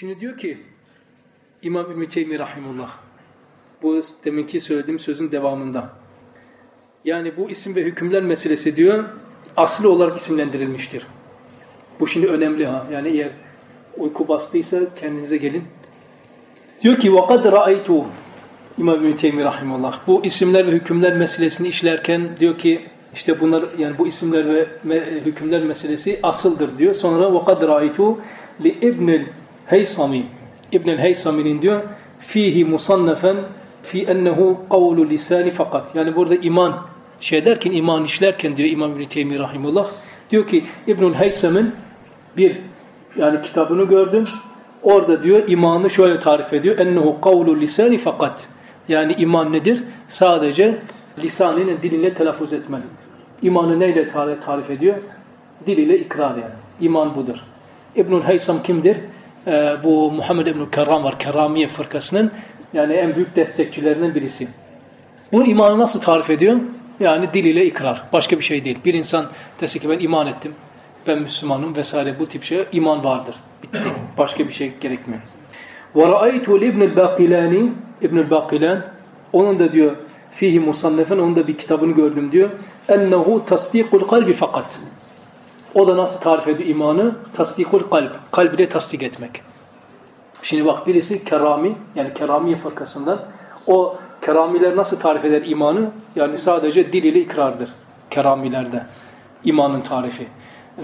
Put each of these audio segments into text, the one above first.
Şimdi diyor ki İmam İbn Teymi rahimullah bu deminki söylediğim sözün devamında. Yani bu isim ve hükümler meselesi diyor aslı olarak isimlendirilmiştir. Bu şimdi önemli ha. Yani eğer uyku bastıysa kendinize gelin. Diyor ki وَقَدْ رَأَيْتُ İmam İbn Teymi rahimullah bu isimler ve hükümler meselesini işlerken diyor ki işte bunlar yani bu isimler ve hükümler meselesi asıldır diyor. Sonra وَقَدْ رَأَيْتُ لِإِبْنِ Heysami İbn Heysami'nin diyor fihi musannafen fi ennehu kavlu lisani fakat. Yani burada iman şey derken iman işlerken diyor İmam İbn Teymi rahimullah diyor ki İbnül Heysam'ın bir yani kitabını gördüm. Orada diyor imanı şöyle tarif ediyor. Ennehu kavlu lisani fakat. Yani iman nedir? Sadece lisanıyla dilinle telaffuz etmelidir. İmanı neyle tarif ediyor? Dil ile ikrar yani. İman budur. İbnül Heysam kimdir? Ee, bu Muhammed İbn Kerram var. Keramiye fırkasının yani en büyük destekçilerinden birisi. Bu imanı nasıl tarif ediyor? Yani dil ile ikrar. Başka bir şey değil. Bir insan dese ki ben iman ettim. Ben Müslümanım vesaire bu tip şey iman vardır. Bitti. Başka bir şey gerekmiyor. وَرَأَيْتُ لِبْنِ الْبَاقِلَانِ İbn el-Bakilan onun da diyor fihi musannefen onun da bir kitabını gördüm diyor. Ennehu tasdikul kalbi fakat. O da nasıl tarif ediyor imanı? Tasdikul kalp. Kalb ile tasdik etmek. Şimdi bak birisi kerami yani keramiye fırkasından o keramiler nasıl tarif eder imanı? Yani sadece dil ile ikrardır. Keramilerde. imanın tarifi.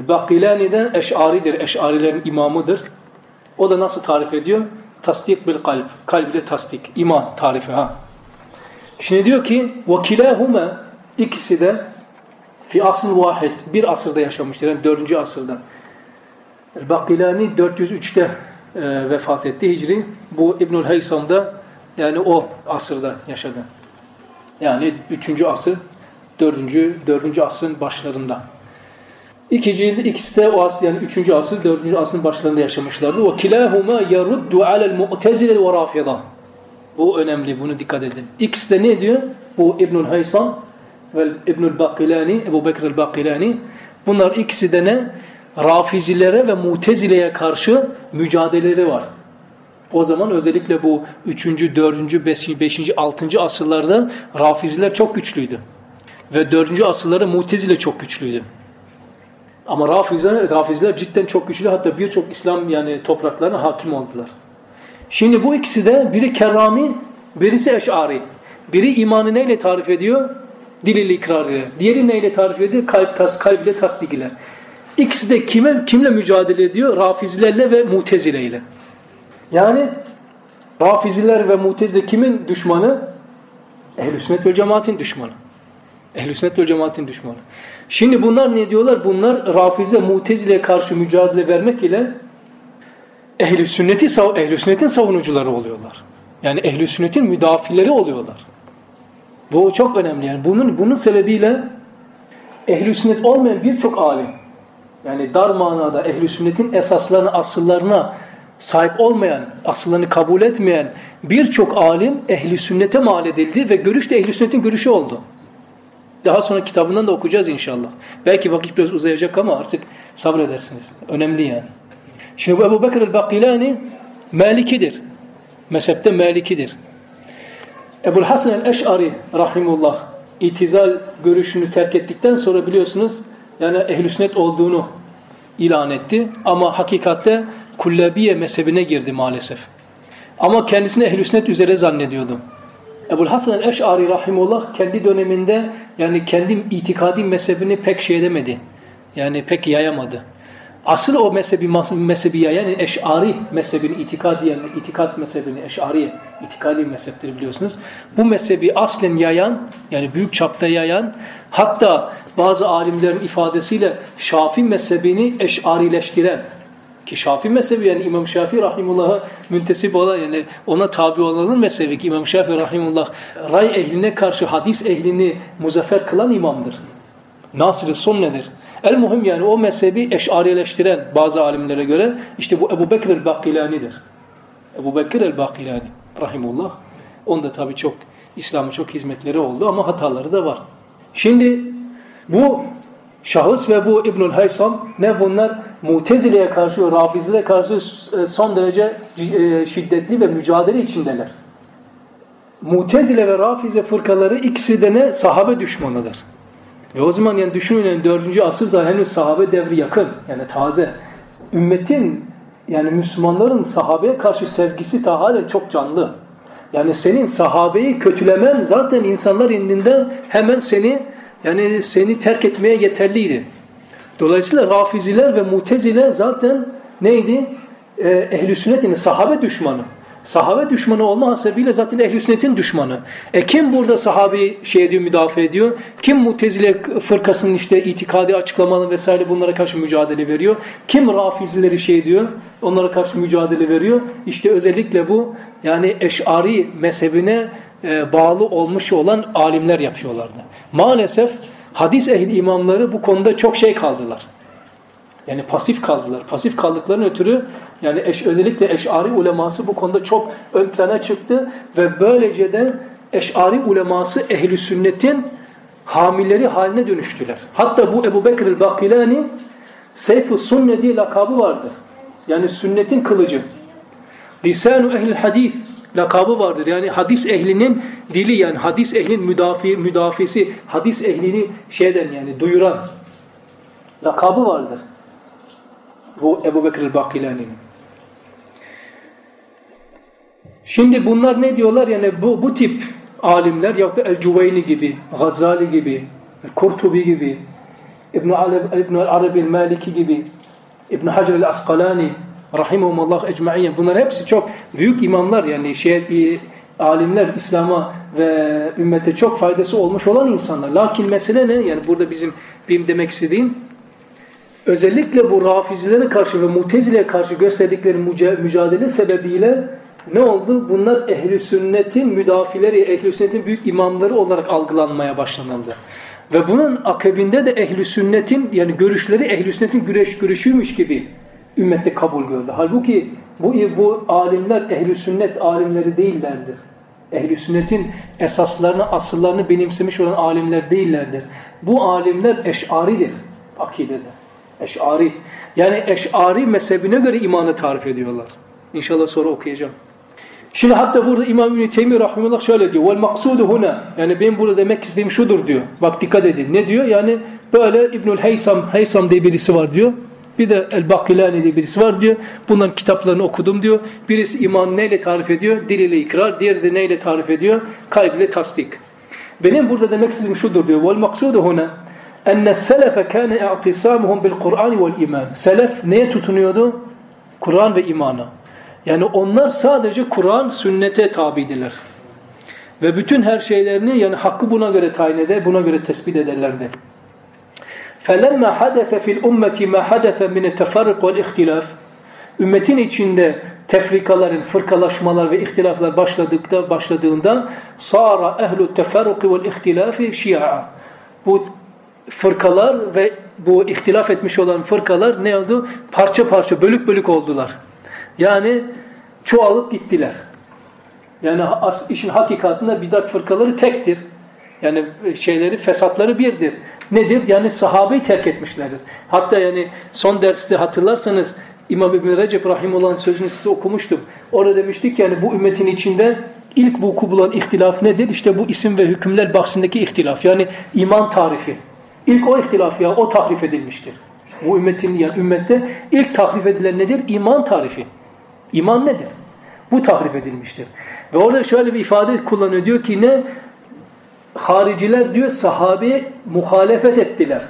Bakilani de eş'aridir. Eş'arilerin imamıdır. O da nasıl tarif ediyor? Tasdik bil kalp. Kalb ile tasdik. İman tarifi ha. Şimdi diyor ki وَكِلَاهُمَا ikisi de fi asıl vahid bir asırda yaşamıştır. Yani dördüncü asırda. Bakilani 403'te e, vefat etti Hicri. Bu İbnül Heysam da yani o asırda yaşadı. Yani üçüncü asır, dördüncü, dördüncü asrın başlarında. İkinci, ikisi de o asır, yani üçüncü asır, dördüncü asrın başlarında yaşamışlardı. O kilahuma yaruddu alel mu'tezile ve rafida. Bu önemli, bunu dikkat edin. İkisi de ne diyor? Bu İbnül Heysam ve İbnül Bakilani, Ebu Bekir el-Bakilani. Bunlar ikisi de ne? Rafizilere ve Mutezile'ye karşı mücadeleleri var. O zaman özellikle bu 3. 4. 5. 5. 6. asırlarda Rafiziler çok güçlüydü. Ve 4. asırlarda Mutezile çok güçlüydü. Ama Rafiziler, Rafiziler cidden çok güçlü. Hatta birçok İslam yani topraklarına hakim oldular. Şimdi bu ikisi de biri kerrami, birisi eş'ari. Biri imanı neyle tarif ediyor? Dil ile ikrar ile. Diğeri neyle tarif ediyor? Kalp, tas, kalp ile tasdik ile. İkisi de kime, kimle mücadele ediyor? Rafizilerle ve mutezile ile. Yani Rafiziler ve mutezile kimin düşmanı? Ehl-i sünnet ve cemaatin düşmanı. Ehl-i sünnet ve cemaatin düşmanı. Şimdi bunlar ne diyorlar? Bunlar Rafize, Mutezile'ye karşı mücadele vermek ile ehl-i sünneti, ehl sünnetin savunucuları oluyorlar. Yani ehl-i sünnetin müdafileri oluyorlar. Bu çok önemli. Yani bunun bunun sebebiyle ehl-i sünnet olmayan birçok alim yani dar manada ehl-i sünnetin esaslarına, asıllarına sahip olmayan, asıllarını kabul etmeyen birçok alim ehli sünnete mal edildi ve görüş de ehli sünnetin görüşü oldu. Daha sonra kitabından da okuyacağız inşallah. Belki vakit biraz uzayacak ama artık sabredersiniz. Önemli yani. Şimdi bu Ebu Bekir el-Bakilani Malikidir. Mezhepte Malikidir. Ebu Hasan el-Eş'ari rahimullah itizal görüşünü terk ettikten sonra biliyorsunuz yani ehl sünnet olduğunu ilan etti. Ama hakikatte Kullebiye mezhebine girdi maalesef. Ama kendisini ehl sünnet üzere zannediyordu. Ebu Hasan el-Eş'ari rahimullah kendi döneminde yani kendi itikadi mezhebini pek şey edemedi. Yani pek yayamadı. Asıl o mezhebi, mezhebi yayan yani Eş'ari mezhebini, itikadi yani itikat mezhebini, Eş'ari itikadi mezheptir biliyorsunuz. Bu mezhebi aslen yayan, yani büyük çapta yayan, hatta bazı alimlerin ifadesiyle Şafi mezhebini eş'arileştiren, ki Şafi mezhebi yani İmam Şafi rahimullah'a müntesip olan yani ona tabi olanın mezhebi ki İmam Şafi rahimullah ray ehline karşı hadis ehlini muzaffer kılan imamdır. Nasıl son nedir? El muhim yani o mezhebi eşariyeleştiren bazı alimlere göre işte bu Ebu Bekir el-Bakilani'dir. Ebu Bekir el-Bakilani rahimullah. Onda tabi çok İslam'a çok hizmetleri oldu ama hataları da var. Şimdi bu şahıs ve bu İbnül Haysam ne bunlar? Mutezile'ye karşı ve Rafizilere karşı e, son derece e, şiddetli ve mücadele içindeler. Mutezile ve Rafize fırkaları ikisi de ne? Sahabe düşmanıdır. Ve o zaman yani düşünün yani 4. asırda henüz sahabe devri yakın. Yani taze. Ümmetin yani Müslümanların sahabeye karşı sevgisi ta halen çok canlı. Yani senin sahabeyi kötülemen zaten insanlar indinde hemen seni yani seni terk etmeye yeterliydi. Dolayısıyla Rafiziler ve Muteziler zaten neydi? Ee, Ehl-i sünnetin sahabe düşmanı. Sahabe düşmanı olma hasebiyle zaten ehl sünnetin düşmanı. E kim burada sahabeyi şey ediyor, müdafaa ediyor? Kim mutezile fırkasının işte itikadi açıklamalı vesaire bunlara karşı mücadele veriyor? Kim rafizileri şey ediyor? Onlara karşı mücadele veriyor. İşte özellikle bu yani eşari mezhebine e, bağlı olmuş olan alimler yapıyorlardı. Maalesef hadis ehli imamları bu konuda çok şey kaldılar. Yani pasif kaldılar. Pasif kaldıklarının ötürü yani eş, özellikle eşari uleması bu konuda çok ön plana çıktı ve böylece de eşari uleması ehli sünnetin hamileri haline dönüştüler. Hatta bu Ebu Bekir el-Bakilani Seyf-i Sunne diye lakabı vardır. Yani sünnetin kılıcı. Lisanu ehl hadis lakabı vardır. Yani hadis ehlinin dili yani hadis ehlinin müdafi, müdafisi, hadis ehlini şeyden yani duyuran lakabı vardır. Bu Ebu Bekir el-Bakilani'nin. Şimdi bunlar ne diyorlar? Yani bu, bu tip alimler ya da El-Cüveyni gibi, Gazali gibi, Kurtubi gibi, İbn-i İbn Arabi el-Maliki gibi, İbn Hacer el-Asqalani rahimehumullah ecmaîn bunlar hepsi çok büyük imamlar yani şey alimler İslam'a ve ümmete çok faydası olmuş olan insanlar. Lakin mesele ne? Yani burada bizim benim demek istediğim özellikle bu rafizilere karşı ve mutezileye karşı gösterdikleri mücadele sebebiyle ne oldu? Bunlar ehli sünnetin müdafileri, ehli sünnetin büyük imamları olarak algılanmaya başlanıldı. Ve bunun akabinde de ehli sünnetin yani görüşleri ehli sünnetin güreş görüşüymüş gibi ümmette kabul gördü. Halbuki bu bu alimler ehli sünnet alimleri değillerdir. Ehli sünnetin esaslarını, asıllarını benimsemiş olan alimler değillerdir. Bu alimler eş'aridir akidede. Eş'ari. Yani eş'ari mezhebine göre imanı tarif ediyorlar. İnşallah sonra okuyacağım. Şimdi hatta burada İmam İbn Teymi rahmetullah şöyle diyor. Vel maksudu huna. Yani ben burada demek istediğim şudur diyor. Bak dikkat edin. Ne diyor? Yani böyle İbnül Heysam, Heysam diye birisi var diyor. Bir de El-Bakilani diye birisi var diyor. Bunların kitaplarını okudum diyor. Birisi iman neyle tarif ediyor? Dil ile ikrar. Diğeri de neyle tarif ediyor? Kalb ile tasdik. Benim burada demek istediğim şudur diyor. Vel maksudu huna enne selefe kâne i'tisamuhum bil Kur'an vel iman. Selef neye tutunuyordu? Kur'an ve imana. Yani onlar sadece Kur'an, sünnete tabidiler. Ve bütün her şeylerini yani hakkı buna göre tayin eder, buna göre tespit ederlerdi. فَلَمَّا حَدَثَ فِي الْاُمَّةِ مَا حَدَثَ مِنَ التَّفَرِقِ وَالْاِخْتِلَافِ Ümmetin içinde tefrikaların, fırkalaşmalar ve ihtilaflar başladıkta, başladığında sara ehlu teferruki vel ihtilafi şia. Bu fırkalar ve bu ihtilaf etmiş olan fırkalar ne oldu? Parça parça, bölük bölük oldular. Yani çoğalıp gittiler. Yani işin hakikatinde bidat fırkaları tektir. Yani şeyleri, fesatları birdir. Nedir? Yani sahabeyi terk etmişlerdir. Hatta yani son derste hatırlarsanız İmam İbn Recep Rahim olan sözünü size okumuştum. Orada demiştik yani bu ümmetin içinde ilk vuku bulan ihtilaf nedir? İşte bu isim ve hükümler bahsindeki ihtilaf. Yani iman tarifi. İlk o ihtilaf ya o tahrif edilmiştir. Bu ümmetin yani ümmette ilk tahrif edilen nedir? İman tarifi. İman nedir? Bu tahrif edilmiştir. Ve orada şöyle bir ifade kullanıyor. Diyor ki ne? Hariciler diyor sahabe muhalefet ettiler.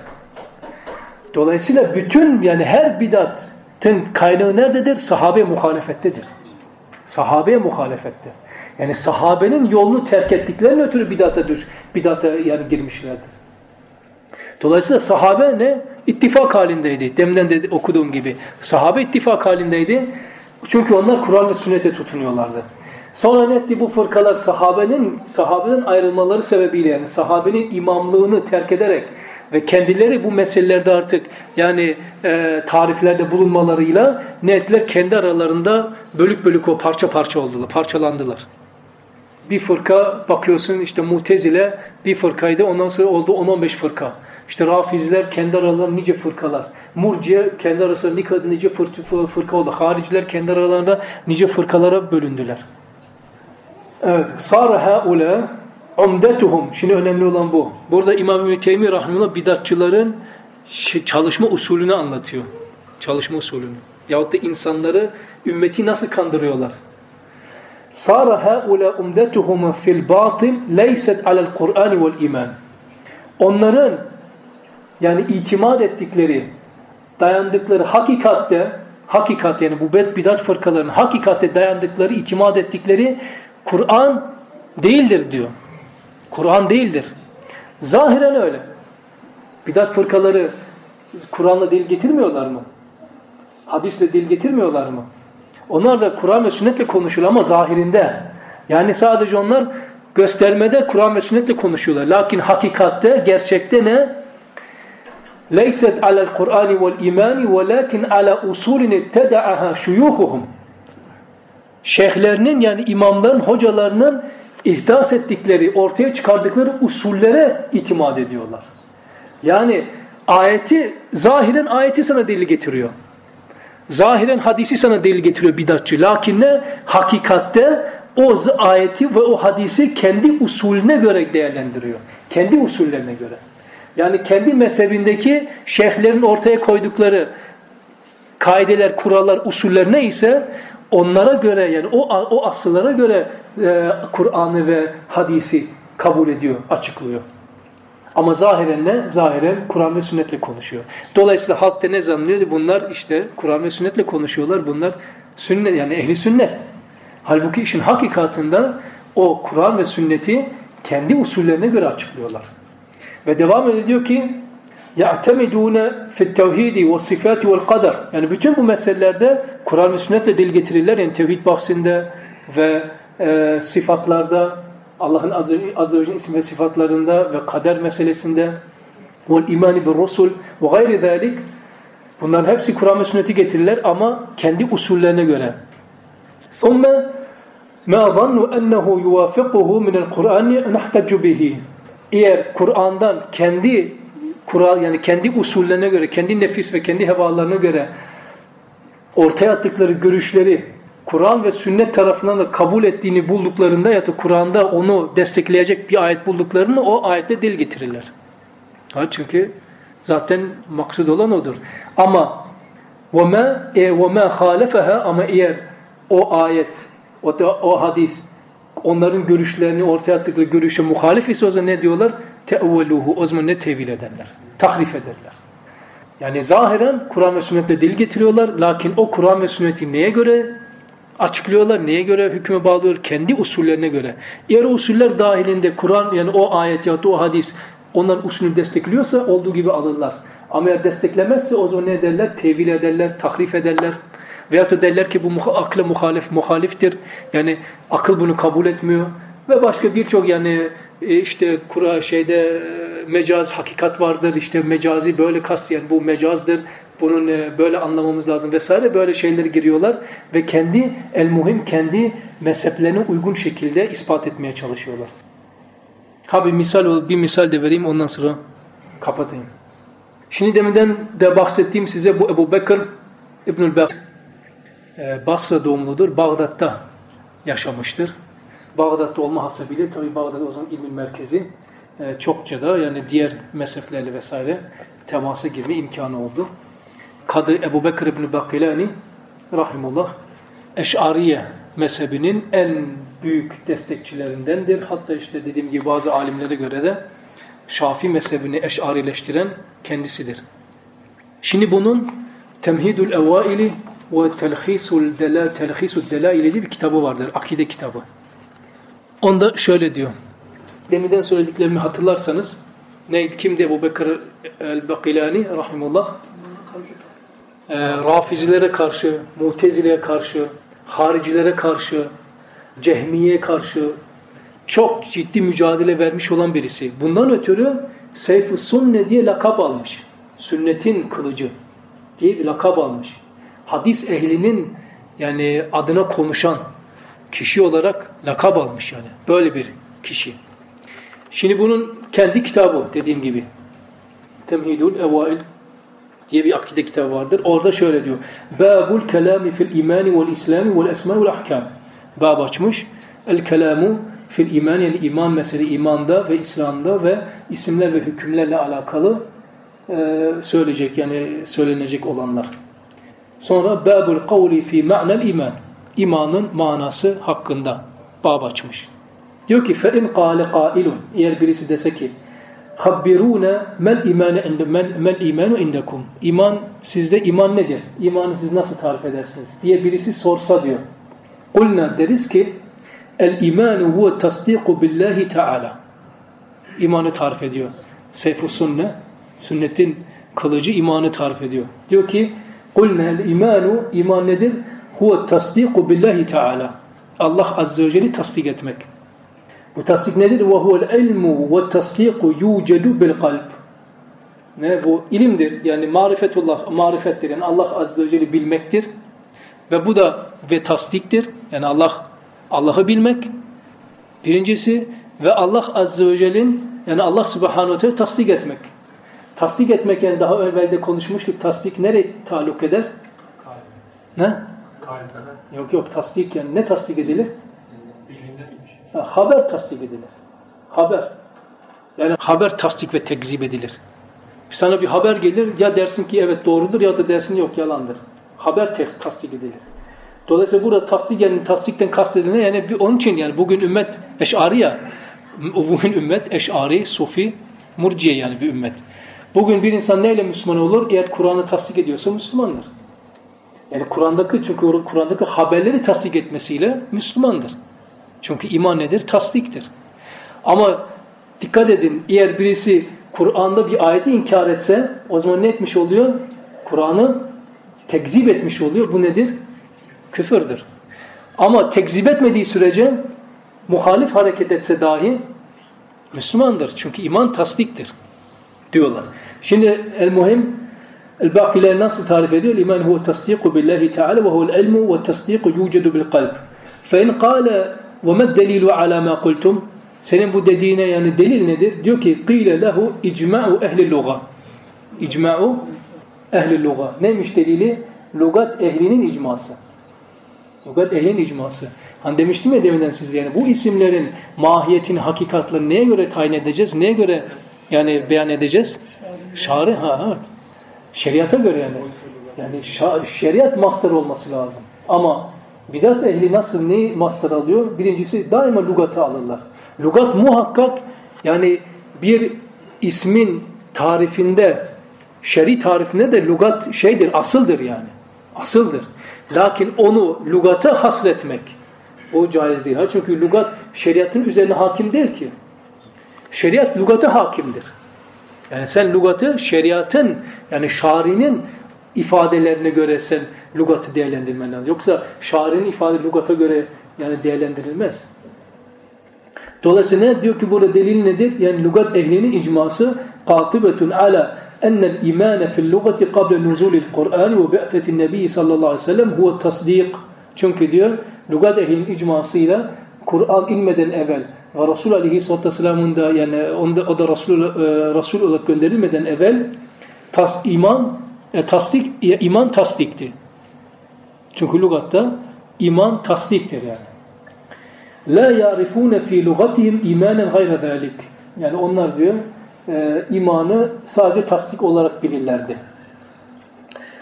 Dolayısıyla bütün yani her bidatın kaynağı nerededir? Sahabe muhalefettedir. Sahabeye muhalefette. Yani sahabenin yolunu terk ettiklerine ötürü bidata düş, bidata yani girmişlerdir. Dolayısıyla sahabe ne? İttifak halindeydi. Demden de okuduğum gibi. Sahabe ittifak halindeydi. Çünkü onlar Kur'an ve sünnete tutunuyorlardı. Sonra ne etti bu fırkalar sahabenin sahabeden ayrılmaları sebebiyle yani sahabenin imamlığını terk ederek ve kendileri bu meselelerde artık yani e, tariflerde bulunmalarıyla ne ettiler? Kendi aralarında bölük bölük o parça parça oldular, parçalandılar. Bir fırka bakıyorsun işte mutezile bir fırkaydı ondan sonra oldu 10-15 fırka. İşte Rafiziler kendi aralarında nice fırkalar. Murciye kendi arasında nice fırka oldu. Hariciler kendi aralarında nice fırkalara bölündüler. Evet. Sara haula umdetuhum. Şimdi önemli olan bu. Burada İmam İbn Teymi rahimehullah bidatçıların çalışma usulünü anlatıyor. Çalışma usulünü. Yahut da insanları ümmeti nasıl kandırıyorlar. Sara haula umdetuhum fil batil leyset alel Kur'an vel iman. Onların yani itimat ettikleri, dayandıkları hakikatte, hakikat yani bu bidat fırkalarının hakikatte dayandıkları, itimat ettikleri Kur'an değildir diyor. Kur'an değildir. Zahiren öyle. Bidat fırkaları Kur'an'la dil getirmiyorlar mı? Hadisle dil getirmiyorlar mı? Onlar da Kur'an ve sünnetle konuşuyor ama zahirinde. Yani sadece onlar göstermede Kur'an ve sünnetle konuşuyorlar. Lakin hakikatte, gerçekte ne? Leyset alel Kur'ani vel imani velakin ala usulin itteda'aha şuyuhuhum. Şeyhlerinin yani imamların, hocalarının ihdas ettikleri, ortaya çıkardıkları usullere itimat ediyorlar. Yani ayeti, zahiren ayeti sana delil getiriyor. Zahiren hadisi sana delil getiriyor bidatçı. Lakin ne? Hakikatte o ayeti ve o hadisi kendi usulüne göre değerlendiriyor. Kendi usullerine göre. Yani kendi mezhebindeki şeyhlerin ortaya koydukları kaideler, kurallar, usuller neyse onlara göre yani o, o asıllara göre e, Kur'an'ı ve hadisi kabul ediyor, açıklıyor. Ama zahiren ne? Zahiren Kur'an ve sünnetle konuşuyor. Dolayısıyla halk da ne zannediyor? Bunlar işte Kur'an ve sünnetle konuşuyorlar. Bunlar sünnet yani ehli sünnet. Halbuki işin hakikatında o Kur'an ve sünneti kendi usullerine göre açıklıyorlar. Ve devam ediyor ki يَعْتَمِدُونَ فِي التَّوْهِيدِ وَالصِّفَاتِ وَالْقَدَرِ Yani bütün bu meselelerde Kur'an ve sünnetle dil getirirler. Yani tevhid bahsinde ve e, sıfatlarda Allah'ın azze ve isim ve sıfatlarında ve kader meselesinde vel imani bir rusul ve gayri zalik bunların hepsi Kur'an ve sünneti getirirler ama kendi usullerine göre. ثُمَّ مَا ظَنُّ أَنَّهُ يُوَافِقُهُ مِنَ الْقُرْآنِ نَحْتَجُ بِهِ Eğer Kur'an'dan kendi kural yani kendi usullerine göre, kendi nefis ve kendi hevalarına göre ortaya attıkları görüşleri Kur'an ve sünnet tarafından da kabul ettiğini bulduklarında ya da Kur'an'da onu destekleyecek bir ayet bulduklarını o ayetle dil getirirler. Ha, çünkü zaten maksud olan odur. Ama وَمَا e, وَمَا خَالَفَهَا ama eğer o ayet, o, da, o hadis onların görüşlerini ortaya attıkları görüşe muhalif ise o zaman ne diyorlar? Te'evveluhu. O zaman ne tevil ederler? Tahrif ederler. Yani zahiren Kur'an ve sünnetle dil getiriyorlar. Lakin o Kur'an ve sünneti neye göre açıklıyorlar? Neye göre hükme bağlıyor? Kendi usullerine göre. Eğer usuller dahilinde Kur'an yani o ayet ya da o hadis onların usulünü destekliyorsa olduğu gibi alırlar. Ama eğer desteklemezse o zaman ne ederler? Tevil ederler, tahrif ederler. Veyahut da derler ki bu akla muhalif, muhaliftir. Yani akıl bunu kabul etmiyor. Ve başka birçok yani e, işte kura şeyde e, mecaz hakikat vardır. İşte mecazi böyle kast yani bu mecazdır bunun e, böyle anlamamız lazım vesaire böyle şeyleri giriyorlar ve kendi el muhim kendi mezheplerine uygun şekilde ispat etmeye çalışıyorlar. Ha bir misal bir misal de vereyim ondan sonra kapatayım. Şimdi deminden de bahsettiğim size bu Ebu Bekir İbnül Bekir Basra doğumludur. Bağdat'ta yaşamıştır. Bağdat'ta olma hasebiyle tabi Bağdat o zaman ilmin merkezi e, çokça da yani diğer mezheplerle vesaire temasa girme imkanı oldu. Kadı Ebu Bekir İbni Bakilani rahimullah Eş'ariye mezhebinin en büyük destekçilerindendir. Hatta işte dediğim gibi bazı alimlere göre de Şafi mezhebini eş'arileştiren kendisidir. Şimdi bunun Temhidul Evaili ve Telhisul Dela Telhisul Delaili diye bir kitabı vardır. Akide kitabı. Onda şöyle diyor. Deminden söylediklerimi hatırlarsanız neydi? Kimdi Ebu Bekir el-Bakilani rahimullah? e, Rafizilere karşı, Mutezile'ye karşı, haricilere karşı, Cehmiye'ye karşı çok ciddi mücadele vermiş olan birisi. Bundan ötürü Seyf-i Sunne diye lakap almış. Sünnetin kılıcı diye bir lakap almış. Hadis ehlinin yani adına konuşan kişi olarak lakap almış yani. Böyle bir kişi. Şimdi bunun kendi kitabı dediğim gibi. Temhidul Evail diye bir akide kitabı vardır. Orada şöyle diyor. Babul kelami fil imani vel islami vel esma vel ahkam. Bab açmış. El kelamu fil iman yani iman mesele imanda ve İslam'da ve isimler ve hükümlerle alakalı söyleyecek yani söylenecek olanlar. Sonra babul kavli fi ma'nel iman. İmanın manası hakkında bab açmış. Diyor ki fe in qale qailun eğer birisi dese ki Habbiruna mel imanu inde mel, mel imanu indekum. İman sizde iman nedir? İmanı siz nasıl tarif edersiniz diye birisi sorsa diyor. Kulna deriz ki el imanu huve tasdiku billahi taala. İmanı tarif ediyor. Seyfu sünne, sünnetin kılıcı imanı tarif ediyor. Diyor ki Kulne el iman nedir? Huve tasdiku billahi teala. Allah azze ve celle'i tasdik etmek. Bu tasdik nedir? Ve huvel ilmu ve tasdiku yucedu bil kalb. Ne bu? ilimdir. Yani marifetullah, marifettir. Yani Allah azze ve celle'i bilmektir. Ve bu da ve tasdiktir. Yani Allah Allah'ı bilmek. Birincisi ve Allah azze ve celle'nin yani Allah subhanahu teala tasdik etmek. Tasdik etmek yani daha evvelde konuşmuştuk. Tasdik nereye taluk eder? Kalbe. Ne? Kalbe. Yok yok tasdik yani ne tasdik edilir? Ha, haber tasdik edilir. Haber. Yani haber tasdik ve tekzip edilir. Sana bir haber gelir ya dersin ki evet doğrudur ya da dersin yok yalandır. Haber tasdik edilir. Dolayısıyla burada tasdik yani tasdikten kastedilen yani bir, onun için yani bugün ümmet eşari ya bugün ümmet eşari, sufi, murciye yani bir ümmet. Bugün bir insan neyle Müslüman olur? Eğer Kur'an'ı tasdik ediyorsa Müslümandır. Yani Kur'an'daki çünkü Kur'an'daki haberleri tasdik etmesiyle Müslümandır. Çünkü iman nedir? Tasdiktir. Ama dikkat edin eğer birisi Kur'an'da bir ayeti inkar etse o zaman ne etmiş oluyor? Kur'an'ı tekzip etmiş oluyor. Bu nedir? Küfürdür. Ama tekzip etmediği sürece muhalif hareket etse dahi Müslümandır. Çünkü iman tasdiktir diyorlar. Şimdi el-muhim el-bakiler nasıl tarif ediyor? İman huve tasdiku billahi teala ve huvel ilmu ve tasdiku yucedu bil kalb. Fe in kâle وَمَا الدَّلِيلُ عَلَى مَا قُلْتُمْ Senin bu dediğine yani delil nedir? Diyor ki قِيلَ لَهُ اِجْمَعُ اَهْلِ اللُّغَةِ İcma'u ehli luga. Neymiş delili? Lugat ehlinin icması. Lugat ehlinin icması. Hani demiştim ya deminden siz yani bu isimlerin mahiyetini, hakikatlerini neye göre tayin edeceğiz? Neye göre yani beyan edeceğiz? Şari ha evet. Şeriata göre yani. Yani şeriat master olması lazım. Ama Bidat ehli nasıl ne master alıyor? Birincisi daima lugatı alırlar. Lugat muhakkak yani bir ismin tarifinde, şer'i tarifinde de lugat şeydir, asıldır yani. Asıldır. Lakin onu lugata hasretmek o caiz değil. Çünkü lugat şeriatın üzerine hakim değil ki. Şeriat lugata hakimdir. Yani sen lugatı şeriatın yani şarinin ifadelerine göre sen lugatı değerlendirmen lazım. Yoksa şairin ifade lugata göre yani değerlendirilmez. Dolayısıyla diyor ki burada delil nedir? Yani lugat ehlinin icması katibetun ala imane fil lugati qabla nuzulil Kur'an ve bi'fetin nebi sallallahu aleyhi ve sellem huve tasdik. Çünkü diyor lugat ehlinin icmasıyla Kur'an inmeden evvel ve Resul aleyhisselatü vesselamın da yani onda, o da Resul, e, Resul olarak gönderilmeden evvel tas, iman e, tasdik, iman tasdikti. Çünkü lugatta iman tasdiktir yani. La yarifune fi lugatihim imanen gayra zalik. Yani onlar diyor e, imanı sadece tasdik olarak bilirlerdi.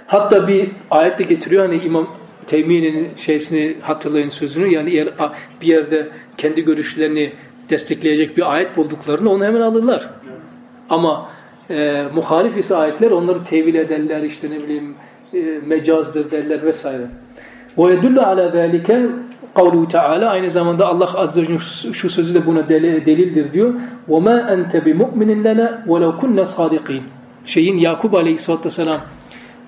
Hatta bir ayette getiriyor hani İmam Teymiye'nin şeysini hatırlayın sözünü yani eğer bir yerde kendi görüşlerini destekleyecek bir ayet bulduklarını onu hemen alırlar. Ama e, muhalif ise ayetler onları tevil ederler işte ne bileyim e, mecazdır derler vesaire. Ve yedullu ala zalike kavluhu Teala aynı zamanda Allah azze ve şu sözü de buna delildir diyor. Ve ma ente bi mu'minin lana ve lev kunna sadikin. Şeyin Yakub Aleyhisselatü Vesselam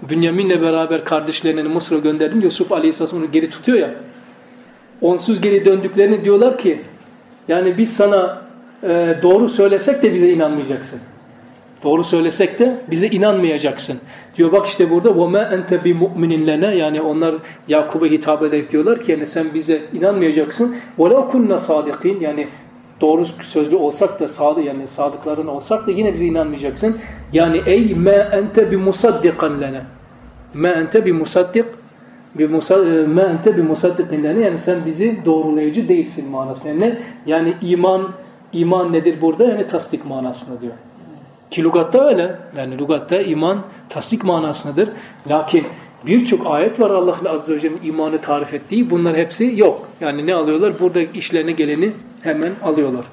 Bünyamin'le beraber kardeşlerini Mısır'a gönderdi. Yusuf Aleyhisselam onu geri tutuyor ya. Onsuz geri döndüklerini diyorlar ki yani biz sana e, doğru söylesek de bize inanmayacaksın. Doğru söylesek de bize inanmayacaksın. Diyor bak işte burada وَمَا أَنْتَ بِمُؤْمِنٍ لَنَا Yani onlar Yakub'a hitap ederek diyorlar ki yani sen bize inanmayacaksın. وَلَا كُنَّ صَادِقِينَ Yani doğru sözlü olsak da sadık yani sadıkların olsak da yine bize inanmayacaksın. Yani ey ma ente bi musaddiqan lana. Ma ente bi musaddiq bi ma ente bi musaddiqin lana yani sen bizi doğrulayıcı değilsin manasında. Yani, yani iman iman nedir burada? Yani tasdik manasında diyor. Ki lugatta öyle. Yani lugatta iman tasdik manasındadır. Lakin birçok ayet var Allah'ın Azze ve Celle'nin imanı tarif ettiği. Bunlar hepsi yok. Yani ne alıyorlar? Burada işlerine geleni hemen alıyorlar.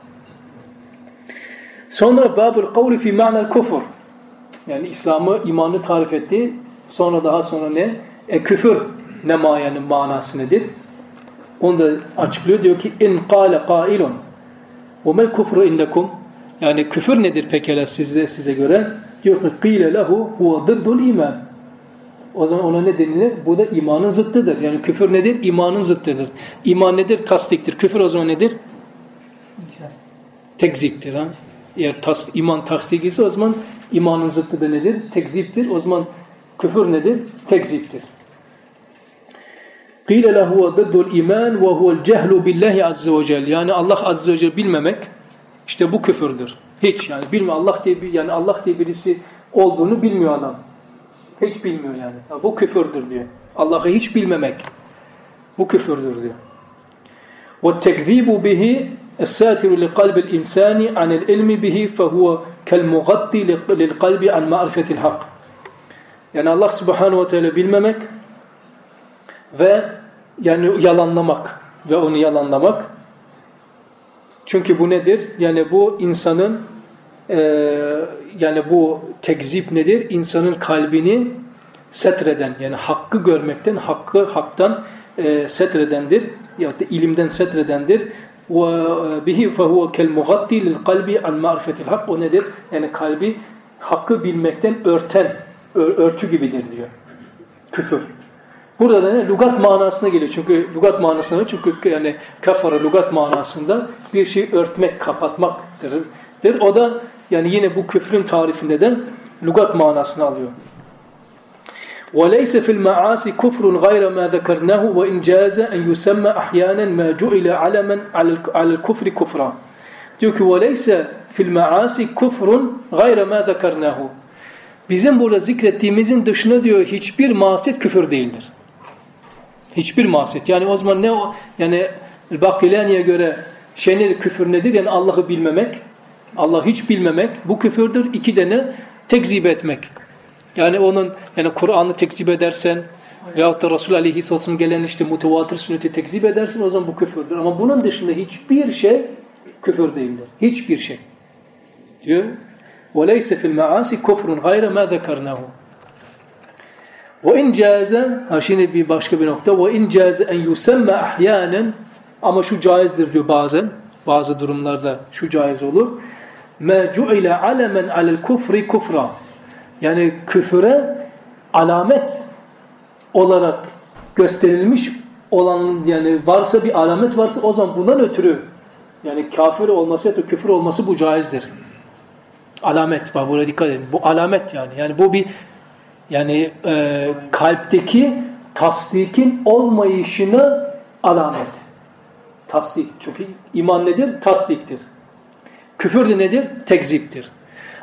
Sonra babul kavli fi ma'nel kufur. Yani İslam'ı, imanı tarif etti. Sonra daha sonra ne? E küfür ne mayanın manası nedir? Onu da açıklıyor. Diyor ki in qala qailun ve mel kufru indekum yani küfür nedir pekala size size göre? Diyor ki qile lehu huve dıddul iman. O zaman ona ne denilir? Bu da imanın zıttıdır. Yani küfür nedir? İmanın zıttıdır. İman nedir? Tasdiktir. Küfür o zaman nedir? Tekziptir. Ha? Eğer tas, iman tasdik ise o zaman imanın zıttı da nedir? Tekziptir. O zaman küfür nedir? Tekziptir. قِيلَ لَهُ وَضَدُّ الْاِيمَانِ وَهُوَ الْجَهْلُ بِاللّٰهِ azze ve celle. Yani Allah azze ve celle bilmemek işte bu küfürdür. Hiç yani bilmiyor Allah diye bir yani Allah diye birisi olduğunu bilmiyor adam. Hiç bilmiyor yani. Bu küfürdür diyor. Allah'ı hiç bilmemek. Bu küfürdür diyor. وَالتَّكْذِيبُ بِهِ السَّاتِرُ لِقَلْبِ الْاِنْسَانِ عَنِ الْاِلْمِ بِهِ فَهُوَ كَالْمُغَطِّ لِلْقَلْبِ عَنْ مَعْرِفَةِ الْحَقِّ Yani Allah subhanahu ve teala bilmemek ve yani yalanlamak ve onu yalanlamak. Çünkü bu nedir? Yani bu insanın e, yani bu tekzip nedir? İnsanın kalbini setreden yani hakkı görmekten, hakkı haktan e, setredendir. Ya da ilimden setredendir. Kel mugatti lil kalbi an ma'rifetil hak. O nedir? Yani kalbi hakkı bilmekten örten, örtü gibidir diyor. Küfür. Burada da ne? Lugat manasına geliyor. Çünkü lugat manasına çünkü yani kafara lugat manasında bir şeyi örtmek, kapatmaktır. O da yani yine bu küfrün tarifinde de lugat manasını alıyor. وَلَيْسَ فِي الْمَعَاسِ كُفْرٌ غَيْرَ مَا ذَكَرْنَاهُ وَاِنْ جَازَ اَنْ يُسَمَّ اَحْيَانًا مَا جُعِلَ عَلَمًا عَلَى الْكُفْرِ كُفْرًا Diyor ki وَلَيْسَ فِي الْمَعَاسِ كُفْرٌ غَيْرَ مَا ذَكَرْنَاهُ Bizim burada zikrettiğimizin dışında diyor hiçbir masiyet küfür değildir. Hiçbir masiyet. Yani o zaman ne o? Yani Bakilani'ye göre şey nedir, küfür nedir? Yani Allah'ı bilmemek. Allah hiç bilmemek bu küfürdür. İki de ne? Tekzip etmek. Yani onun yani Kur'an'ı tekzip edersen veyahut da Resul Aleyhisselam gelen işte mutevatir sünneti tekzip edersin o zaman bu küfürdür. Ama bunun dışında hiçbir şey küfür değildir. Hiçbir şey. Diyor. وَلَيْسَ فِي الْمَعَاسِ كُفْرٌ غَيْرَ مَا ذَكَرْنَهُ وَاِنْ جَازَ Ha şimdi bir başka bir nokta. وَاِنْ جَازَ اَنْ يُسَمَّ اَحْيَانًا Ama şu caizdir diyor bazen. Bazı durumlarda şu caiz olur. مَا جُعِلَ عَلَمًا عَلَى الْكُفْرِ كُفْرًا Yani küfüre alamet olarak gösterilmiş olan yani varsa bir alamet varsa o zaman bundan ötürü yani kafir olması ya da küfür olması bu caizdir. Alamet. Bak buraya dikkat edin. Bu alamet yani. Yani bu bir yani e, kalpteki tasdikin olmayışına alamet. Tasdik. Çünkü iman nedir? Tasdiktir. Küfür de nedir? Tekziptir.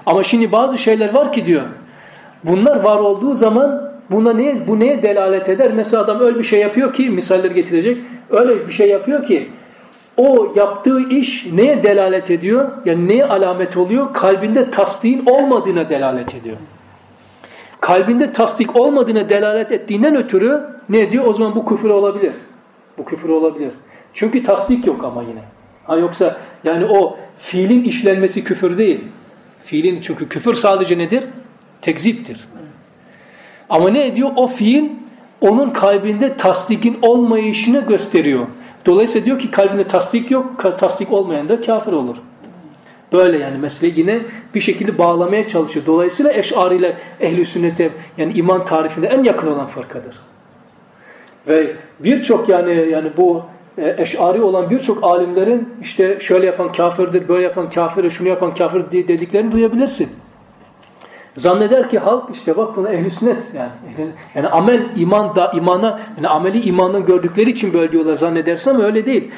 Ama şimdi bazı şeyler var ki diyor. Bunlar var olduğu zaman buna ne bu neye delalet eder? Mesela adam öyle bir şey yapıyor ki misaller getirecek. Öyle bir şey yapıyor ki o yaptığı iş neye delalet ediyor? Yani neye alamet oluyor? Kalbinde tasdiğin olmadığına delalet ediyor. Kalbinde tasdik olmadığına delalet ettiğinden ötürü ne diyor? O zaman bu küfür olabilir. Bu küfür olabilir. Çünkü tasdik yok ama yine. Ha yoksa yani o fiilin işlenmesi küfür değil. Fiilin çünkü küfür sadece nedir? Tekziptir. Ama ne ediyor? O fiil onun kalbinde tasdikin olmayışını gösteriyor. Dolayısıyla diyor ki kalbinde tasdik yok, tasdik olmayan da kafir olur. Böyle yani mesele yine bir şekilde bağlamaya çalışıyor. Dolayısıyla eşariler ehli sünnete yani iman tarifinde en yakın olan fırkadır. Ve birçok yani yani bu eşari olan birçok alimlerin işte şöyle yapan kafirdir, böyle yapan kafir, şunu yapan kafir dediklerini duyabilirsin. Zanneder ki halk işte bak buna ehli sünnet yani. Yani amel iman da imana yani ameli imandan gördükleri için böyle diyorlar zannedersin ama öyle değil.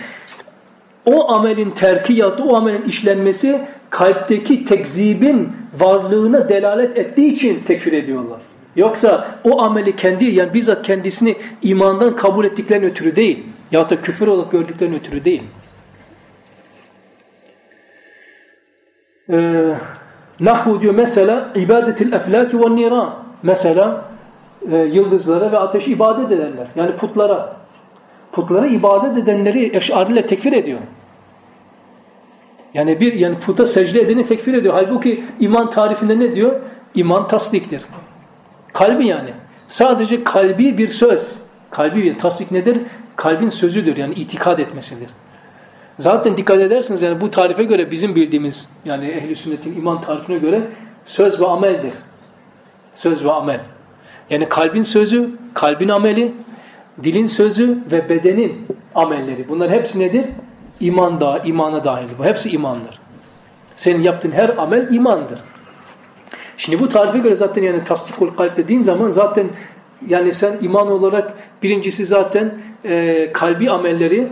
o amelin terki ya da o amelin işlenmesi kalpteki tekzibin varlığına delalet ettiği için tekfir ediyorlar. Yoksa o ameli kendi yani bizzat kendisini imandan kabul ettiklerine ötürü değil. Ya da küfür olarak gördüklerine ötürü değil. Ee, Nahvu diyor mesela ibadetil eflaki ve niran. Mesela e, yıldızlara ve ateşi ibadet edenler. Yani putlara. Putlara ibadet edenleri eşariyle tekfir ediyor. Yani bir yani puta secde edeni tekfir ediyor. Halbuki iman tarifinde ne diyor? İman tasdiktir. Kalbi yani. Sadece kalbi bir söz. Kalbi bir tasdik nedir? Kalbin sözüdür yani itikad etmesidir. Zaten dikkat edersiniz yani bu tarife göre bizim bildiğimiz yani ehli sünnetin iman tarifine göre söz ve ameldir. Söz ve amel. Yani kalbin sözü, kalbin ameli, dilin sözü ve bedenin amelleri. Bunlar hepsi nedir? İman da, imana dahil. Bu hepsi imandır. Senin yaptığın her amel imandır. Şimdi bu tarife göre zaten yani tasdikul kalp dediğin zaman zaten yani sen iman olarak birincisi zaten e, kalbi amelleri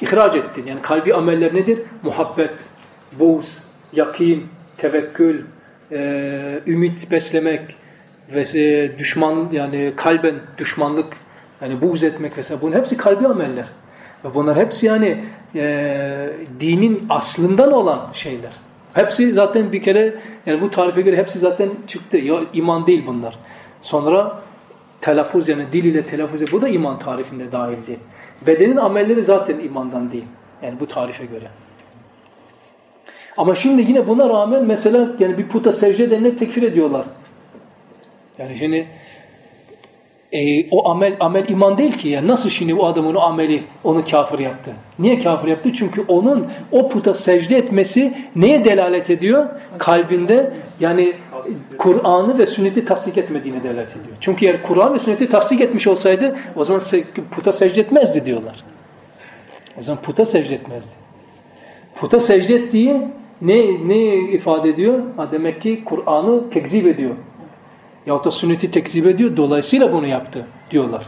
ihraç ettin. Yani kalbi ameller nedir? Muhabbet, buğz, yakin, tevekkül, e, ümit beslemek ve e, düşman yani kalben düşmanlık yani buğz etmek vesaire bunun hepsi kalbi ameller. Ve bunlar hepsi yani e, dinin aslından olan şeyler. Hepsi zaten bir kere yani bu tarife göre hepsi zaten çıktı. Ya, iman değil bunlar. Sonra telaffuz yani dil ile telaffuz bu da iman tarifinde dahildi. Bedenin amelleri zaten imandan değil. Yani bu tarife göre. Ama şimdi yine buna rağmen mesela yani bir puta secde edenler tekfir ediyorlar. Yani şimdi e, o amel amel iman değil ki ya. Nasıl şimdi o adamın o ameli onu kafir yaptı? Niye kafir yaptı? Çünkü onun o puta secde etmesi neye delalet ediyor? Kalbinde yani Kur'an'ı ve sünneti tasdik etmediğine delalet ediyor. Çünkü eğer Kur'an ve sünneti tasdik etmiş olsaydı o zaman puta secde etmezdi diyorlar. O zaman puta secde etmezdi. Puta secde ettiği ne, ne ifade ediyor? Ha demek ki Kur'an'ı tekzip ediyor. Yahut da sünneti tekzip ediyor. Dolayısıyla bunu yaptı diyorlar.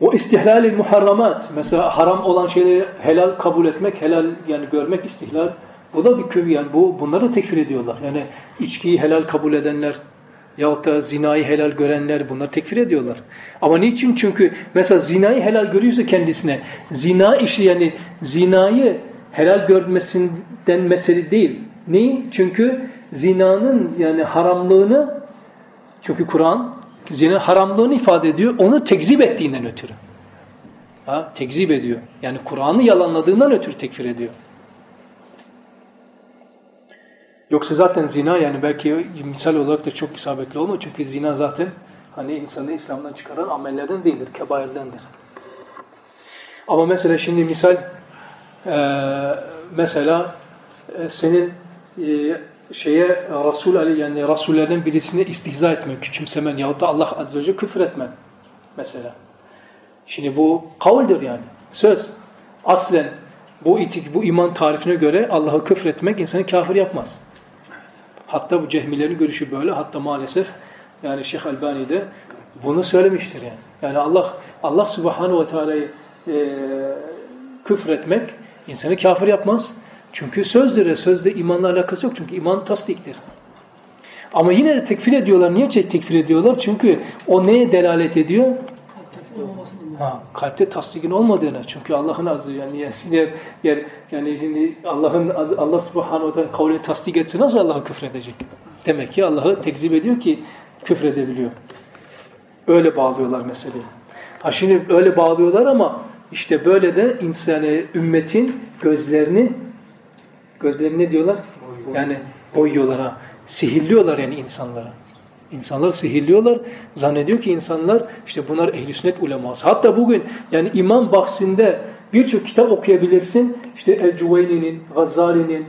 O istihlalil muharramat. Mesela haram olan şeyleri helal kabul etmek, helal yani görmek istihlal. Bu da bir küv yani. Bu, bunları tekfir ediyorlar. Yani içkiyi helal kabul edenler yahut da zinayı helal görenler bunları tekfir ediyorlar. Ama niçin? Çünkü mesela zinayı helal görüyorsa kendisine zina işi yani zinayı helal görmesinden mesele değil. Neyi? Çünkü zinanın yani haramlığını çünkü Kur'an zina haramlığını ifade ediyor. Onu tekzip ettiğinden ötürü. Ha, tekzip ediyor. Yani Kur'an'ı yalanladığından ötürü tekfir ediyor. Yoksa zaten zina yani belki misal olarak da çok isabetli olmuyor. Çünkü zina zaten hani insanı İslam'dan çıkaran amellerden değildir, kebairdendir. Ama mesela şimdi misal e, mesela e, senin e, şeye Resul Ali yani Rasullerden birisine istihza etmen, küçümsemen yahut da Allah Azze ve Celle küfür etmen mesela. Şimdi bu kavuldur yani. Söz. Aslen bu itik, bu iman tarifine göre Allah'a küfür etmek insanı kafir yapmaz. Hatta bu cehmilerin görüşü böyle. Hatta maalesef yani Şeyh Albani de bunu söylemiştir yani. Yani Allah Allah Subhanahu ve Teala'yı e, küfür etmek insanı kafir yapmaz. Çünkü sözdür. Sözde imanla alakası yok. Çünkü iman tasdiktir. Ama yine de tekfir ediyorlar. Niye tekfir ediyorlar? Çünkü o neye delalet ediyor? Ha, kalpte tasdikin olmadığını. Çünkü Allah'ın azı yani yer, yer, yani şimdi Allah'ın Allah Subhanahu ve Teala kavlini tasdik etse nasıl Allah'a küfredecek? Demek ki Allah'ı tekzip ediyor ki küfredebiliyor. Öyle bağlıyorlar meseleyi. Ha şimdi öyle bağlıyorlar ama işte böyle de insanı ümmetin gözlerini gözlerini ne diyorlar? Yani boyuyorlar ha. Sihirliyorlar yani insanlara. İnsanlar sihirliyorlar. Zannediyor ki insanlar işte bunlar ehl sünnet uleması. Hatta bugün yani iman bahsinde birçok kitap okuyabilirsin. İşte El-Cüveyni'nin, Gazzali'nin,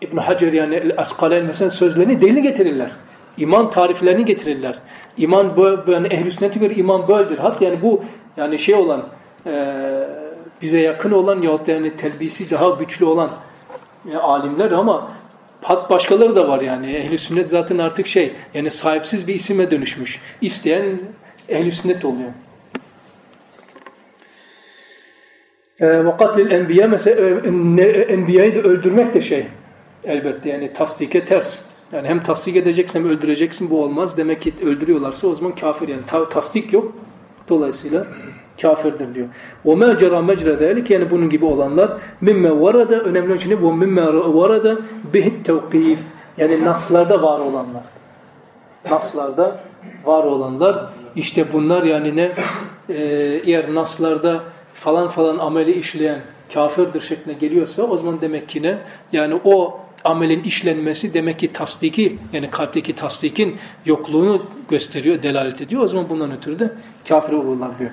İbn Hacer yani El-Askalen mesela sözlerini delil getirirler. İman tariflerini getirirler. İman böyle yani ehl sünnete göre iman böyledir. Hatta yani bu yani şey olan e, bize yakın olan yahut yani telbisi daha güçlü olan yani alimler ama Hat başkaları da var yani. Ehli sünnet zaten artık şey yani sahipsiz bir isime dönüşmüş. İsteyen ehli sünnet oluyor. E, ve katlil enbiya mesela e, enbiyayı da öldürmek de şey elbette yani tasdike ters. Yani hem tasdik edeceksin hem öldüreceksin bu olmaz. Demek ki öldürüyorlarsa o zaman kafir yani. Ta tasdik yok. Dolayısıyla kafirdir diyor. Ve ma mecra zalik yani bunun gibi olanlar mimme varada önemli için ve mimme varada bihit tevkif yani naslarda var olanlar. Naslarda var olanlar işte bunlar yani ne ee, eğer naslarda falan falan ameli işleyen kafirdir şeklinde geliyorsa o zaman demek ki ne? Yani o amelin işlenmesi demek ki tasdiki yani kalpteki tasdikin yokluğunu gösteriyor, delalet ediyor. O zaman bundan ötürü de kafir olurlar diyor.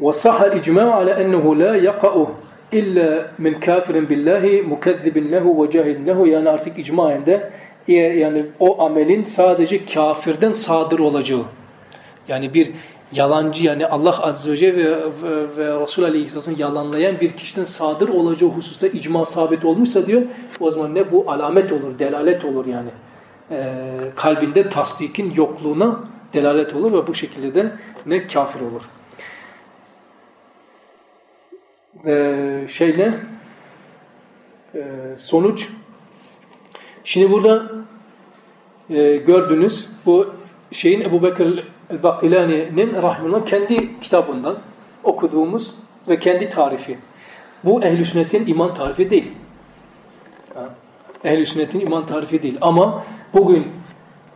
وصح الإجماع على أنه لا يقع إلا من كافر بالله مكذب له وجاهد له yani artık icmaende yani o amelin sadece kafirden sadır olacağı yani bir yalancı yani Allah Azze ve Celle ve, ve, ve Resul Aleyhisselam'ın yalanlayan bir kişiden sadır olacağı hususta icma sabit olmuşsa diyor o zaman ne bu alamet olur, delalet olur yani. Ee, kalbinde tasdikin yokluğuna delalet olur ve bu şekilde de ne kafir olur. Ee, şeyle e, sonuç şimdi burada e, gördünüz bu şeyin Ebu Bekir El-Bakilani'nin rahimullah kendi kitabından okuduğumuz ve kendi tarifi. Bu ehl sünnetin iman tarifi değil. ehl sünnetin iman tarifi değil. Ama bugün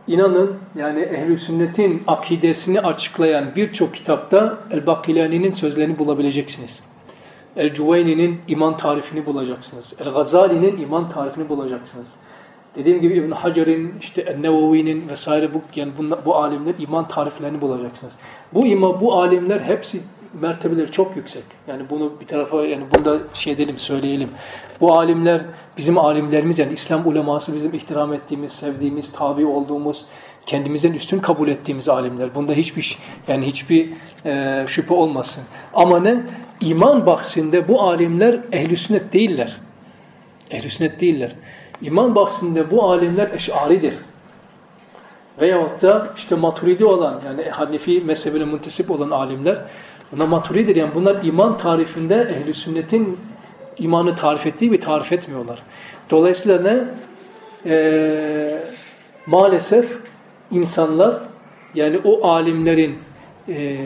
inanın yani ehl sünnetin akidesini açıklayan birçok kitapta El-Bakilani'nin sözlerini bulabileceksiniz. El-Cüveyni'nin iman tarifini bulacaksınız. El-Gazali'nin iman tarifini bulacaksınız. Dediğim gibi İbn Hacer'in, işte Nevevi'nin vesaire bu yani bunlar, bu alimler iman tariflerini bulacaksınız. Bu ima bu alimler hepsi mertebeleri çok yüksek. Yani bunu bir tarafa yani bunda şey edelim, söyleyelim. Bu alimler bizim alimlerimiz yani İslam uleması bizim ihtiram ettiğimiz, sevdiğimiz, tabi olduğumuz, kendimizin üstün kabul ettiğimiz alimler. Bunda hiçbir yani hiçbir e, şüphe olmasın. Ama ne? İman bahsinde bu alimler ehl sünnet değiller. ehl sünnet değiller. İman bahsinde bu alimler eşaridir. Veyahut da işte maturidi olan yani Hanefi mezhebine müntesip olan alimler buna maturidir. Yani bunlar iman tarifinde ehli sünnetin imanı tarif ettiği bir tarif etmiyorlar. Dolayısıyla ne? Ee, maalesef insanlar yani o alimlerin e,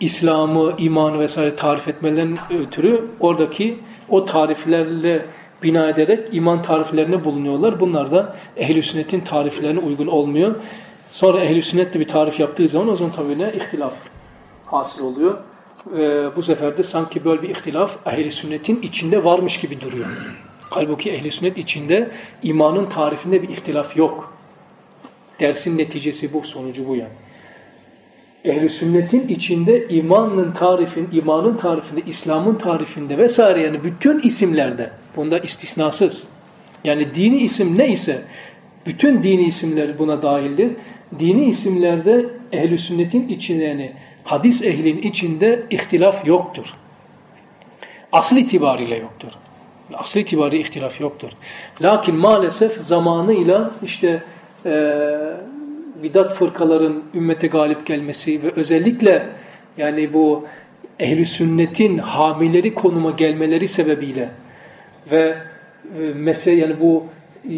İslam'ı, imanı vesaire tarif etmelerin ötürü oradaki o tariflerle bina ederek iman tariflerine bulunuyorlar. Bunlar da ehl sünnetin tariflerine uygun olmuyor. Sonra ehl sünnet de bir tarif yaptığı zaman o zaman tabii ne? ihtilaf hasıl oluyor. Ee, bu sefer de sanki böyle bir ihtilaf ehl sünnetin içinde varmış gibi duruyor. Halbuki ehl sünnet içinde imanın tarifinde bir ihtilaf yok. Dersin neticesi bu, sonucu bu yani. Ehl-i sünnetin içinde imanın tarifin, imanın tarifinde, İslam'ın tarifinde vesaire yani bütün isimlerde bunda istisnasız. Yani dini isim ne ise bütün dini isimler buna dahildir. Dini isimlerde ehl-i sünnetin içinde yani hadis ehlinin içinde ihtilaf yoktur. Asıl itibariyle yoktur. Asıl itibariyle ihtilaf yoktur. Lakin maalesef zamanıyla işte eee bidat fırkaların ümmete galip gelmesi ve özellikle yani bu ehli sünnetin hamileri konuma gelmeleri sebebiyle ve e, mesele yani bu e,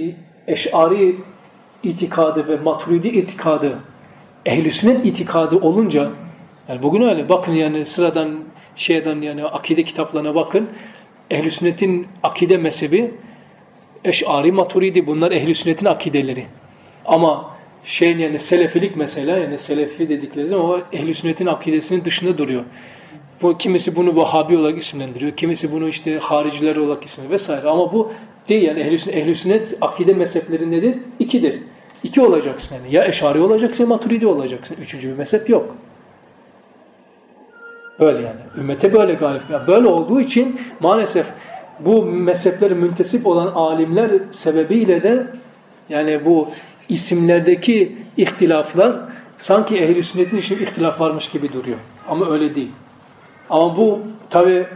eşari itikadı ve maturidi itikadı ehli sünnet itikadı olunca yani bugün öyle bakın yani sıradan şeyden yani akide kitaplarına bakın ehli sünnetin akide mezhebi eşari maturidi bunlar ehli sünnetin akideleri. Ama şeyin yani selefilik mesela yani selefi dedikleri zaman o ehl sünnetin akidesinin dışında duruyor. Bu, kimisi bunu Vahabi olarak isimlendiriyor. Kimisi bunu işte hariciler olarak isimlendiriyor vesaire. Ama bu değil yani ehl sünnet, ehl sünnet akide mezhepleri nedir? İkidir. İki olacaksın yani. Ya eşari olacaksın ya maturidi olacaksın. Üçüncü bir mezhep yok. Böyle yani. Ümmete böyle galip. Yani böyle olduğu için maalesef bu mezheplere müntesip olan alimler sebebiyle de yani bu isimlerdeki ihtilaflar sanki ehl-i sünnetin için ihtilaf varmış gibi duruyor. Ama öyle değil. Ama bu tabi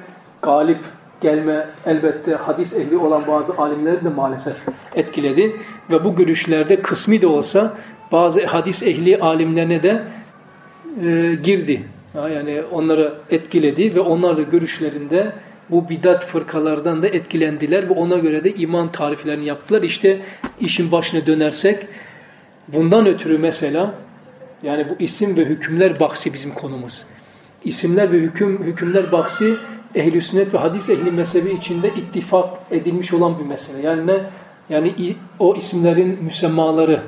galip gelme elbette hadis ehli olan bazı alimleri de maalesef etkiledi. Ve bu görüşlerde kısmi de olsa bazı hadis ehli alimlerine de e, girdi. Yani onları etkiledi ve onlarla görüşlerinde bu bidat fırkalardan da etkilendiler ve ona göre de iman tariflerini yaptılar. İşte işin başına dönersek bundan ötürü mesela yani bu isim ve hükümler bahsi bizim konumuz. İsimler ve hüküm hükümler bahsi ehl sünnet ve hadis ehli mezhebi içinde ittifak edilmiş olan bir mesele. Yani ne? Yani o isimlerin müsemmaları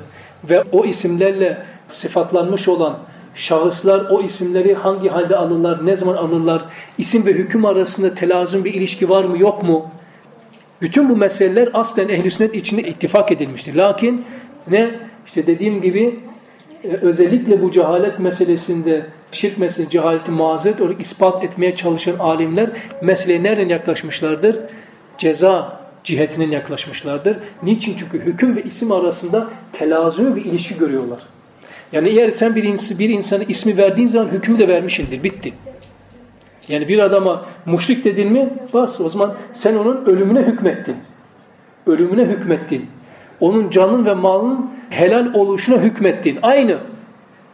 ve o isimlerle sıfatlanmış olan şahıslar o isimleri hangi halde alırlar, ne zaman alırlar, isim ve hüküm arasında telazım bir ilişki var mı yok mu? Bütün bu meseleler aslen ehl sünnet içinde ittifak edilmiştir. Lakin ne? işte dediğim gibi e, özellikle bu cehalet meselesinde şirk meselesi cehaleti mazeret olarak ispat etmeye çalışan alimler meseleye nereden yaklaşmışlardır? Ceza cihetinin yaklaşmışlardır. Niçin? Çünkü hüküm ve isim arasında telazüm bir ilişki görüyorlar. Yani eğer sen bir, ins bir insana ismi verdiğin zaman hükmü de vermişindir. Bitti. Yani bir adama muşrik dedin mi bas o zaman sen onun ölümüne hükmettin. Ölümüne hükmettin. Onun canın ve malın helal oluşuna hükmettin. Aynı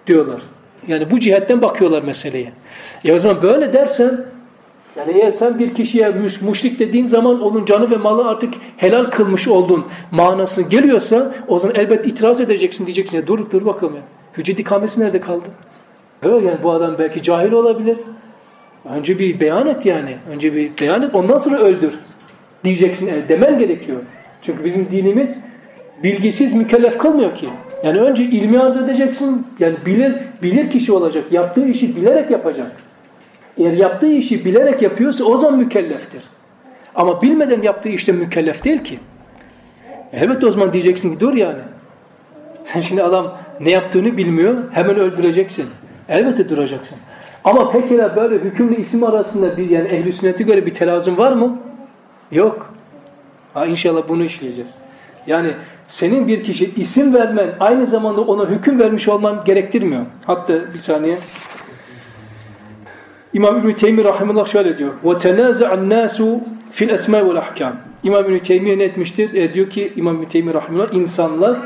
diyorlar. Yani bu cihetten bakıyorlar meseleye. Ya o zaman böyle dersen yani eğer sen bir kişiye müş, müşrik dediğin zaman onun canı ve malı artık helal kılmış olduğun manası geliyorsa o zaman elbette itiraz edeceksin diyeceksin ya dur dur bakalım ya. Hüccet ikamesi nerede kaldı? Öyle yani bu adam belki cahil olabilir. Önce bir beyan et yani. Önce bir beyan et ondan sonra öldür. Diyeceksin yani demen gerekiyor. Çünkü bizim dinimiz bilgisiz mükellef kılmıyor ki. Yani önce ilmi arz edeceksin. Yani bilir, bilir kişi olacak. Yaptığı işi bilerek yapacak. Eğer yaptığı işi bilerek yapıyorsa o zaman mükelleftir. Ama bilmeden yaptığı işte mükellef değil ki. Evet o zaman diyeceksin ki dur yani. Sen şimdi adam ne yaptığını bilmiyor hemen öldüreceksin. Elbette duracaksın. Ama pekala böyle hükümlü isim arasında bir yani ehli sünnete göre bir telazım var mı? Yok. Ha inşallah bunu işleyeceğiz. Yani senin bir kişi isim vermen aynı zamanda ona hüküm vermiş olman gerektirmiyor. Hatta bir saniye. İmam İbn Teymi rahimehullah şöyle diyor. Ve tenaza'an nasu fil esma ve'l ahkam. İmam İbn Teymiye ne etmiştir? E, diyor ki İmam İbn Teymi rahimehullah insanlar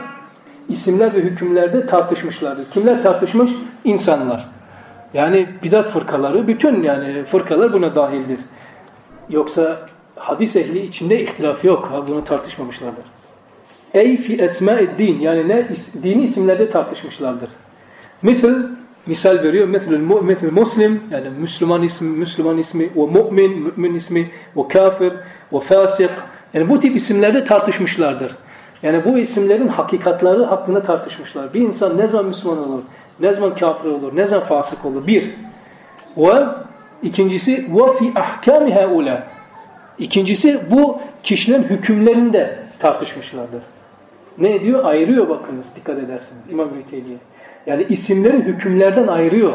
isimler ve hükümlerde tartışmışlardır. Kimler tartışmış? İnsanlar. Yani bidat fırkaları, bütün yani fırkalar buna dahildir. Yoksa hadis ehli içinde ihtilaf yok. Ha, bunu tartışmamışlardır. Ey fi esma'id din yani ne dini isimlerde tartışmışlardır. Misal misal veriyor. Mesela mesela Müslim yani Müslüman ismi, Müslüman ismi ve mümin, mümin ismi ve kafir ve fasık. Yani bu tip isimlerde tartışmışlardır. Yani bu isimlerin hakikatları hakkında tartışmışlar. Bir insan ne zaman Müslüman olur, ne zaman kafir olur, ne zaman fasık olur? Bir. Ve ikincisi ve fi ahkami haula. İkincisi bu kişilerin hükümlerinde tartışmışlardır. Ne diyor? Ayırıyor bakınız dikkat edersiniz İmam Teymiye. Yani isimleri hükümlerden ayırıyor.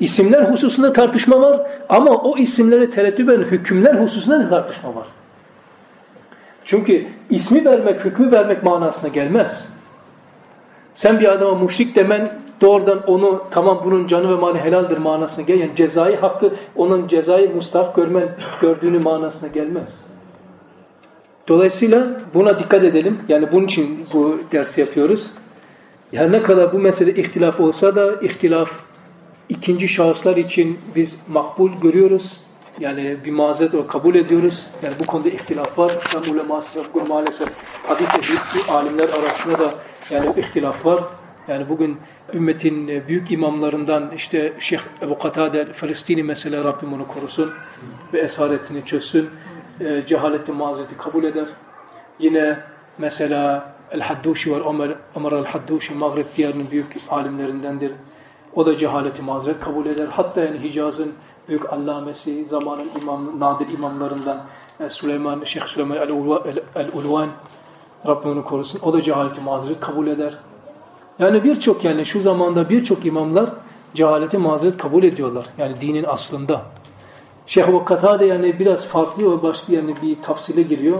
İsimler hususunda tartışma var ama o isimlere tereddüben hükümler hususunda da tartışma var. Çünkü ismi vermek, hükmü vermek manasına gelmez. Sen bir adama muşrik demen doğrudan onu tamam bunun canı ve mali helaldir manasına gel. Yani cezai hakkı onun cezayı mustahak görmen, gördüğünü manasına gelmez. Dolayısıyla buna dikkat edelim. Yani bunun için bu dersi yapıyoruz. Her ne kadar bu mesele ihtilaf olsa da ihtilaf ikinci şahıslar için biz makbul görüyoruz. Yani bir mazeret olarak kabul ediyoruz. Yani bu konuda ihtilaf var. İslam uleması maalesef hadis ehli alimler arasında da yani ihtilaf var. Yani bugün ümmetin büyük imamlarından işte Şeyh Ebu Katade Filistini mesela Rabbim onu korusun ve esaretini çözsün. E, cehaletli mazereti kabul eder. Yine mesela El-Hadduşi var. Ömer, Ömer El-Hadduşi Mağrib diyarının büyük alimlerindendir. O da cehaleti mazeret kabul eder. Hatta yani Hicaz'ın büyük allamesi, zamanın imam, nadir imamlarından e, Süleyman, Şeyh Süleyman el-Ulvan Rabbim onu korusun. O da cehaleti mazeret kabul eder. Yani birçok yani şu zamanda birçok imamlar cehaleti mazeret kabul ediyorlar. Yani dinin aslında. Şeyh Vakkata yani biraz farklı o başka yani bir tafsile giriyor.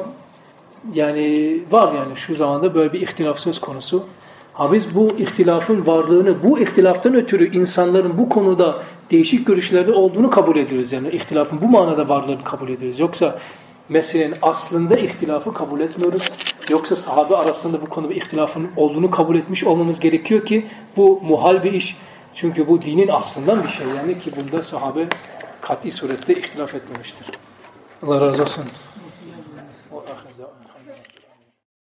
Yani var yani şu zamanda böyle bir ihtilaf söz konusu. Ha biz bu ihtilafın varlığını, bu ihtilaftan ötürü insanların bu konuda değişik görüşlerde olduğunu kabul ediyoruz. Yani ihtilafın bu manada varlığını kabul ediyoruz. Yoksa meselenin aslında ihtilafı kabul etmiyoruz. Yoksa sahabe arasında bu konuda ihtilafın olduğunu kabul etmiş olmamız gerekiyor ki bu muhal bir iş Çünkü bu dinin aslından bir şey yani ki bunda sahabe kat'i surette ihtilaf etmemiştir. Allah razı olsun.